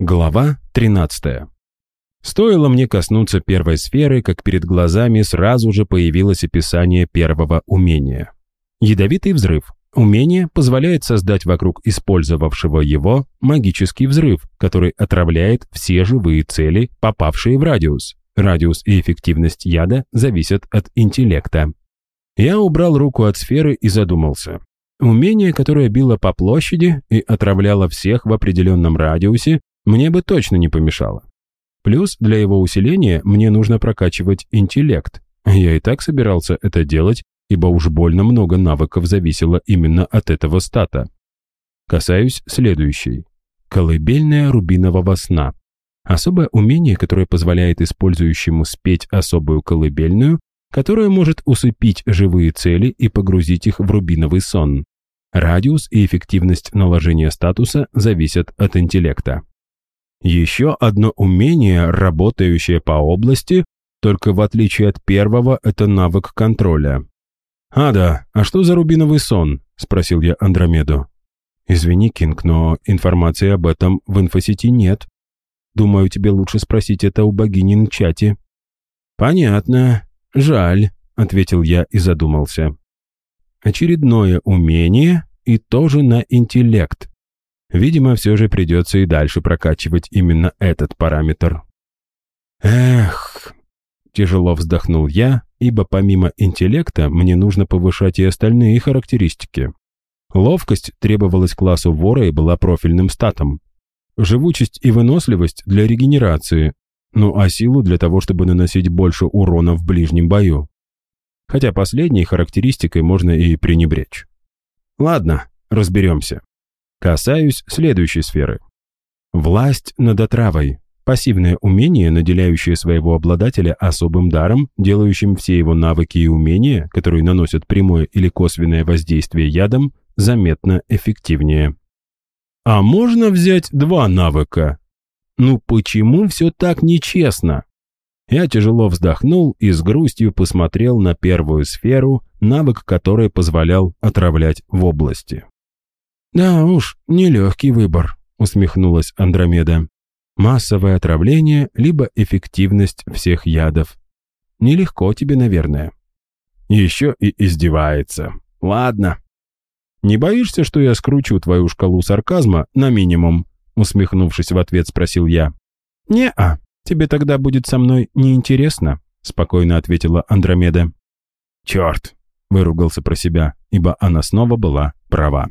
Глава 13. Стоило мне коснуться первой сферы, как перед глазами сразу же появилось описание первого умения. Ядовитый взрыв. Умение позволяет создать вокруг использовавшего его магический взрыв, который отравляет все живые цели, попавшие в радиус. Радиус и эффективность яда зависят от интеллекта. Я убрал руку от сферы и задумался. Умение, которое било по площади и отравляло всех в определенном радиусе, мне бы точно не помешало. Плюс для его усиления мне нужно прокачивать интеллект. Я и так собирался это делать, ибо уж больно много навыков зависело именно от этого стата. Касаюсь следующей. Колыбельная рубинового сна. Особое умение, которое позволяет использующему спеть особую колыбельную, которая может усыпить живые цели и погрузить их в рубиновый сон. Радиус и эффективность наложения статуса зависят от интеллекта. Еще одно умение, работающее по области, только в отличие от первого, это навык контроля. «Ада, а что за рубиновый сон?» – спросил я Андромеду. «Извини, Кинг, но информации об этом в инфосети нет. Думаю, тебе лучше спросить это у богини на чате». «Понятно. Жаль», – ответил я и задумался. Очередное умение и тоже на интеллект. Видимо, все же придется и дальше прокачивать именно этот параметр. Эх, тяжело вздохнул я, ибо помимо интеллекта мне нужно повышать и остальные характеристики. Ловкость требовалась классу вора и была профильным статом. Живучесть и выносливость для регенерации, ну а силу для того, чтобы наносить больше урона в ближнем бою. Хотя последней характеристикой можно и пренебречь. Ладно, разберемся. Касаюсь следующей сферы. Власть над отравой. Пассивное умение, наделяющее своего обладателя особым даром, делающим все его навыки и умения, которые наносят прямое или косвенное воздействие ядом, заметно эффективнее. А можно взять два навыка? Ну почему все так нечестно? Я тяжело вздохнул и с грустью посмотрел на первую сферу, навык которой позволял отравлять в области. «Да уж, нелегкий выбор», — усмехнулась Андромеда. «Массовое отравление, либо эффективность всех ядов. Нелегко тебе, наверное». «Еще и издевается. Ладно». «Не боишься, что я скручу твою шкалу сарказма на минимум?» Усмехнувшись в ответ, спросил я. «Не-а, тебе тогда будет со мной неинтересно», спокойно ответила Андромеда. «Черт!» — выругался про себя, ибо она снова была права.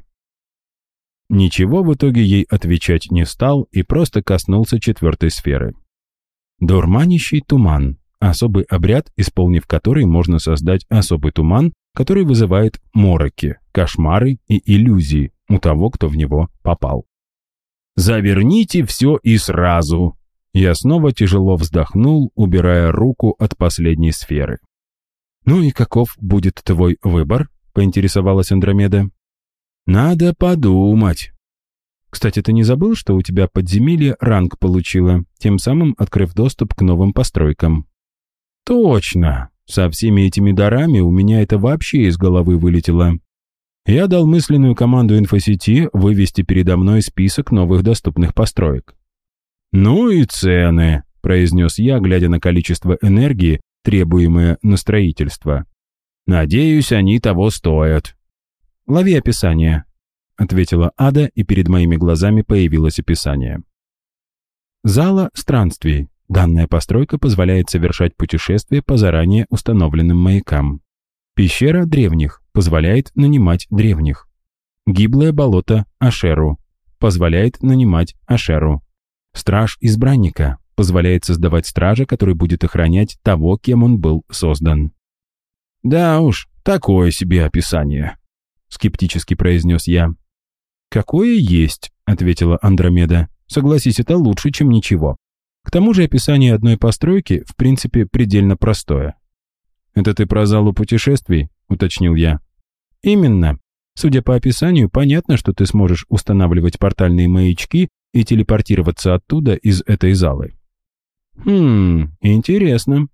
Ничего в итоге ей отвечать не стал и просто коснулся четвертой сферы. Дурманящий туман – особый обряд, исполнив который можно создать особый туман, который вызывает мороки, кошмары и иллюзии у того, кто в него попал. «Заверните все и сразу!» Я снова тяжело вздохнул, убирая руку от последней сферы. «Ну и каков будет твой выбор?» – поинтересовалась Андромеда. «Надо подумать». Кстати, ты не забыл, что у тебя подземелье ранг получило, тем самым открыв доступ к новым постройкам? Точно. Со всеми этими дарами у меня это вообще из головы вылетело. Я дал мысленную команду инфосети вывести передо мной список новых доступных построек. «Ну и цены», — произнес я, глядя на количество энергии, требуемое на строительство. «Надеюсь, они того стоят». «Лови описание», — ответила Ада, и перед моими глазами появилось описание. Зала странствий. Данная постройка позволяет совершать путешествия по заранее установленным маякам. Пещера древних позволяет нанимать древних. Гиблое болото Ашеру позволяет нанимать Ашеру. Страж избранника позволяет создавать стража, который будет охранять того, кем он был создан. Да уж, такое себе описание. — скептически произнес я. «Какое есть», — ответила Андромеда. «Согласись, это лучше, чем ничего. К тому же описание одной постройки, в принципе, предельно простое». «Это ты про залу путешествий?» — уточнил я. «Именно. Судя по описанию, понятно, что ты сможешь устанавливать портальные маячки и телепортироваться оттуда из этой залы». «Хм, интересно.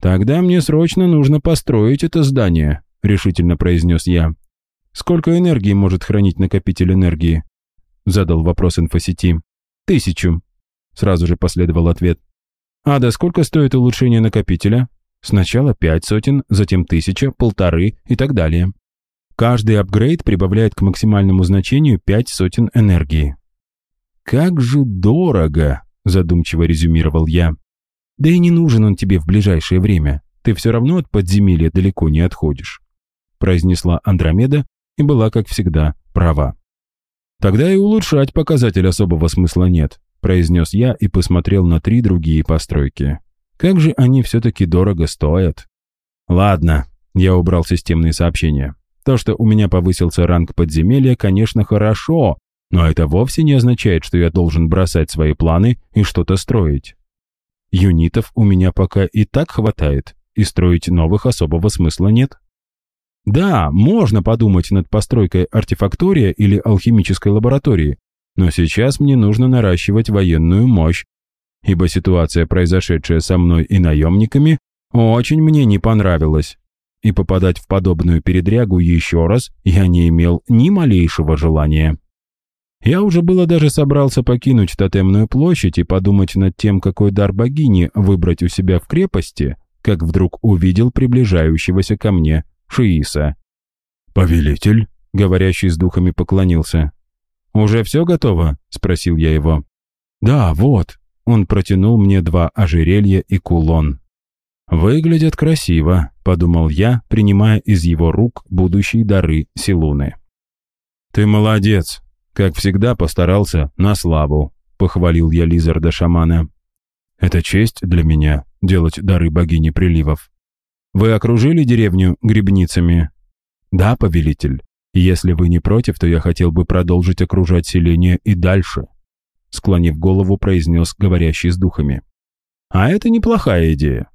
Тогда мне срочно нужно построить это здание», — решительно произнес я. «Сколько энергии может хранить накопитель энергии?» Задал вопрос инфосети. «Тысячу». сразу же последовал ответ. «Ада, сколько стоит улучшение накопителя?» «Сначала пять сотен, затем тысяча, полторы и так далее. Каждый апгрейд прибавляет к максимальному значению пять сотен энергии». «Как же дорого!» – задумчиво резюмировал я. «Да и не нужен он тебе в ближайшее время. Ты все равно от подземелья далеко не отходишь», – произнесла Андромеда и была, как всегда, права. «Тогда и улучшать показатель особого смысла нет», – произнес я и посмотрел на три другие постройки. «Как же они все-таки дорого стоят?» «Ладно», – я убрал системные сообщения. «То, что у меня повысился ранг подземелья, конечно, хорошо, но это вовсе не означает, что я должен бросать свои планы и что-то строить. Юнитов у меня пока и так хватает, и строить новых особого смысла нет». Да, можно подумать над постройкой артефактория или алхимической лаборатории, но сейчас мне нужно наращивать военную мощь, ибо ситуация, произошедшая со мной и наемниками, очень мне не понравилась. И попадать в подобную передрягу еще раз я не имел ни малейшего желания. Я уже было даже собрался покинуть тотемную площадь и подумать над тем, какой дар богини выбрать у себя в крепости, как вдруг увидел приближающегося ко мне Шииса. «Повелитель?» — говорящий с духами поклонился. «Уже все готово?» — спросил я его. «Да, вот». Он протянул мне два ожерелья и кулон. «Выглядят красиво», — подумал я, принимая из его рук будущие дары Силуны. «Ты молодец. Как всегда постарался на славу», — похвалил я Лизарда-шамана. «Это честь для меня — делать дары богини приливов. Вы окружили деревню грибницами?» «Да, повелитель. Если вы не против, то я хотел бы продолжить окружать селение и дальше», склонив голову, произнес говорящий с духами. «А это неплохая идея.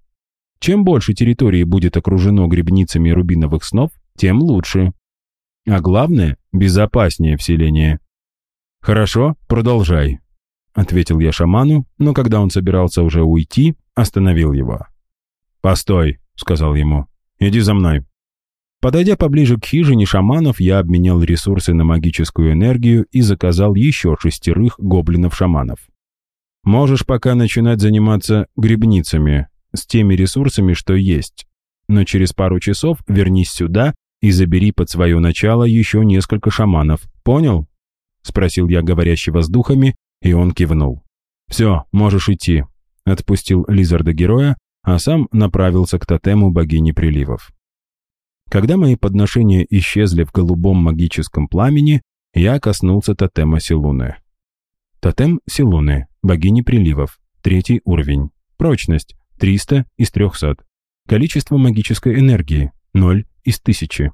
Чем больше территории будет окружено грибницами рубиновых снов, тем лучше. А главное, безопаснее в селении». «Хорошо, продолжай», — ответил я шаману, но когда он собирался уже уйти, остановил его. «Постой», — сказал ему. «Иди за мной». Подойдя поближе к хижине шаманов, я обменял ресурсы на магическую энергию и заказал еще шестерых гоблинов-шаманов. Можешь пока начинать заниматься грибницами, с теми ресурсами, что есть. Но через пару часов вернись сюда и забери под свое начало еще несколько шаманов. Понял? Спросил я говорящего с духами, и он кивнул. «Все, можешь идти», — отпустил Лизарда-героя, а сам направился к тотему богини приливов. Когда мои подношения исчезли в голубом магическом пламени, я коснулся тотема Силуны. Тотем Силуны, богини приливов, третий уровень. Прочность 300 из 300. Количество магической энергии 0 из 1000.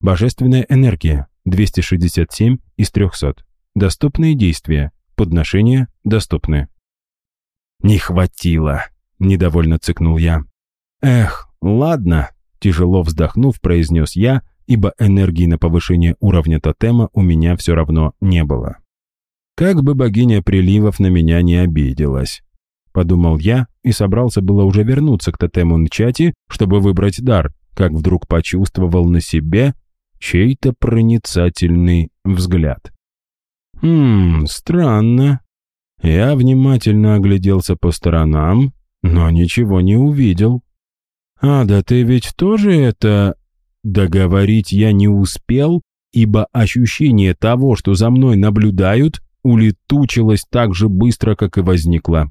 Божественная энергия 267 из 300. Доступные действия. Подношения доступны. «Не хватило», Недовольно цыкнул я. «Эх, ладно», – тяжело вздохнув, произнес я, ибо энергии на повышение уровня тотема у меня все равно не было. Как бы богиня приливов на меня не обиделась. Подумал я и собрался было уже вернуться к тотему Нчати, чтобы выбрать дар, как вдруг почувствовал на себе чей-то проницательный взгляд. «Хм, странно». Я внимательно огляделся по сторонам, но ничего не увидел. «А, да ты ведь тоже это...» Договорить я не успел, ибо ощущение того, что за мной наблюдают, улетучилось так же быстро, как и возникло.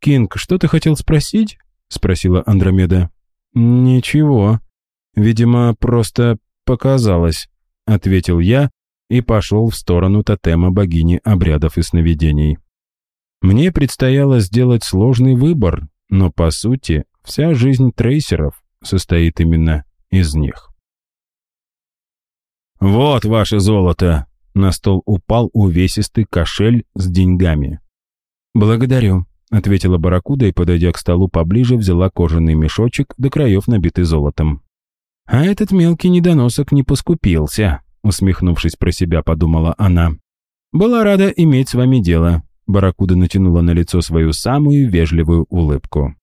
«Кинг, что ты хотел спросить?» — спросила Андромеда. «Ничего. Видимо, просто показалось», — ответил я и пошел в сторону тотема богини обрядов и сновидений. Мне предстояло сделать сложный выбор, но по сути вся жизнь трейсеров состоит именно из них. «Вот ваше золото!» На стол упал увесистый кошель с деньгами. «Благодарю», — ответила Баракуда и, подойдя к столу поближе, взяла кожаный мешочек до краев, набитый золотом. «А этот мелкий недоносок не поскупился», — усмехнувшись про себя, подумала она. «Была рада иметь с вами дело. Баракуда натянула на лицо свою самую вежливую улыбку.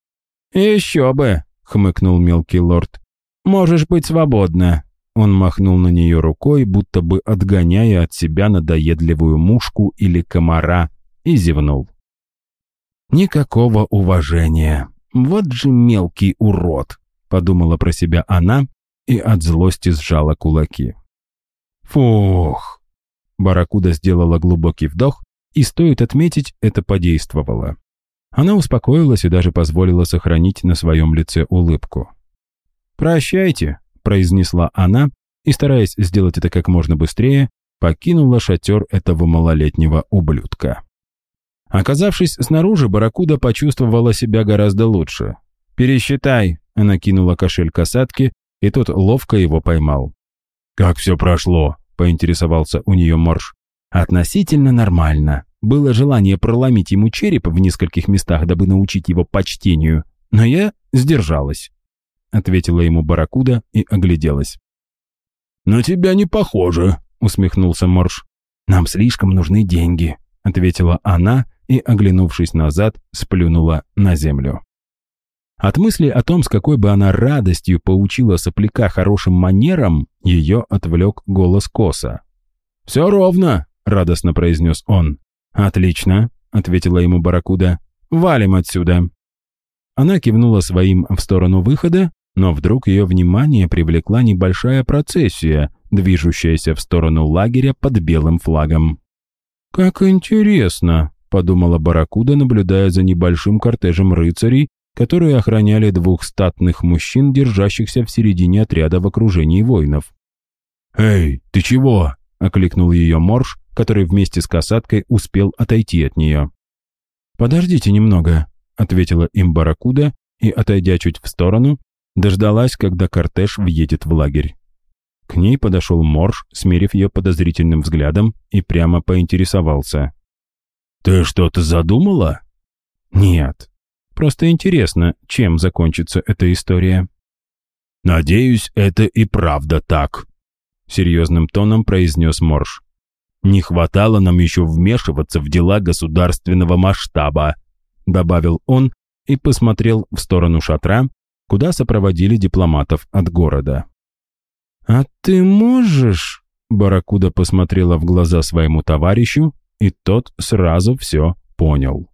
«Еще бы!» — хмыкнул мелкий лорд. «Можешь быть свободна!» Он махнул на нее рукой, будто бы отгоняя от себя надоедливую мушку или комара, и зевнул. Никакого уважения. Вот же мелкий урод, подумала про себя она и от злости сжала кулаки. Фух. Баракуда сделала глубокий вдох, и стоит отметить, это подействовало. Она успокоилась и даже позволила сохранить на своем лице улыбку. «Прощайте», — произнесла она, и, стараясь сделать это как можно быстрее, покинула шатер этого малолетнего ублюдка. Оказавшись снаружи, Баракуда почувствовала себя гораздо лучше. «Пересчитай», — она кинула кошель касатки, и тот ловко его поймал. «Как все прошло?» — поинтересовался у нее Морж. «Относительно нормально. Было желание проломить ему череп в нескольких местах, дабы научить его почтению, но я сдержалась», — ответила ему Баракуда и огляделась. «На тебя не похоже», — усмехнулся Морж. «Нам слишком нужны деньги», — ответила она и, оглянувшись назад, сплюнула на землю. От мысли о том, с какой бы она радостью поучила сопляка хорошим манерам, ее отвлек голос Коса. «Все ровно», — радостно произнес он. «Отлично», — ответила ему Баракуда. «Валим отсюда». Она кивнула своим в сторону выхода, но вдруг ее внимание привлекла небольшая процессия, движущаяся в сторону лагеря под белым флагом. «Как интересно», — подумала Баракуда, наблюдая за небольшим кортежем рыцарей, которые охраняли двух статных мужчин, держащихся в середине отряда в окружении воинов. «Эй, ты чего?» — окликнул ее Морж, который вместе с касаткой успел отойти от нее. «Подождите немного», — ответила им Баракуда и, отойдя чуть в сторону, дождалась, когда кортеж въедет в лагерь. К ней подошел Морж, смерив ее подозрительным взглядом, и прямо поинтересовался. «Ты что-то задумала?» «Нет. Просто интересно, чем закончится эта история». «Надеюсь, это и правда так», — серьезным тоном произнес Морж. «Не хватало нам еще вмешиваться в дела государственного масштаба», — добавил он и посмотрел в сторону шатра, куда сопроводили дипломатов от города. «А ты можешь?» Баракуда посмотрела в глаза своему товарищу, и тот сразу все понял.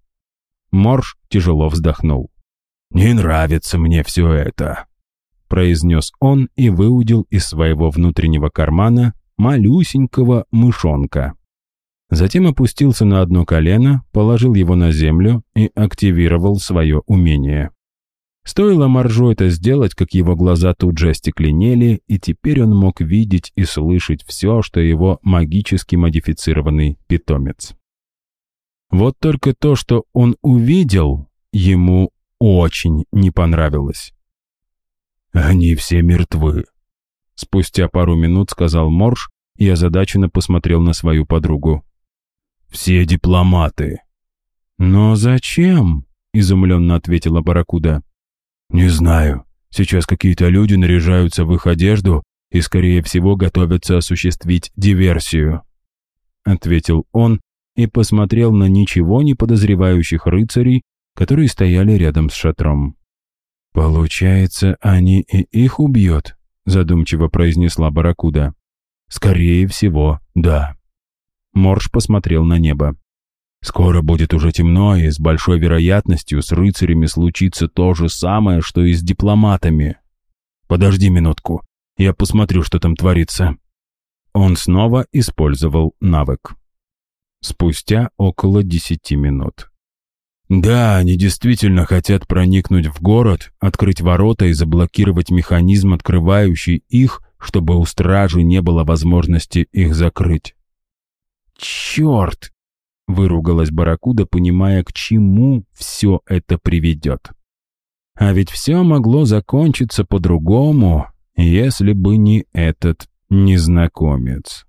Морж тяжело вздохнул. «Не нравится мне все это», — произнес он и выудил из своего внутреннего кармана малюсенького мышонка. Затем опустился на одно колено, положил его на землю и активировал свое умение. Стоило Маржу это сделать, как его глаза тут же остекленели, и теперь он мог видеть и слышать все, что его магически модифицированный питомец. Вот только то, что он увидел, ему очень не понравилось. «Они все мертвы», — спустя пару минут сказал Морж и озадаченно посмотрел на свою подругу. «Все дипломаты». «Но зачем?» — изумленно ответила Баракуда. «Не знаю. Сейчас какие-то люди наряжаются в их одежду и, скорее всего, готовятся осуществить диверсию», — ответил он и посмотрел на ничего не подозревающих рыцарей, которые стояли рядом с шатром. «Получается, они и их убьют?» — задумчиво произнесла Баракуда. «Скорее всего, да». Морж посмотрел на небо. Скоро будет уже темно, и с большой вероятностью с рыцарями случится то же самое, что и с дипломатами. Подожди минутку, я посмотрю, что там творится. Он снова использовал навык. Спустя около десяти минут. Да, они действительно хотят проникнуть в город, открыть ворота и заблокировать механизм, открывающий их, чтобы у стражи не было возможности их закрыть. Черт! Выругалась Баракуда, понимая, к чему все это приведет. А ведь все могло закончиться по-другому, если бы не этот незнакомец.